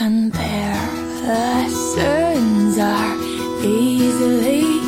comparisons are easily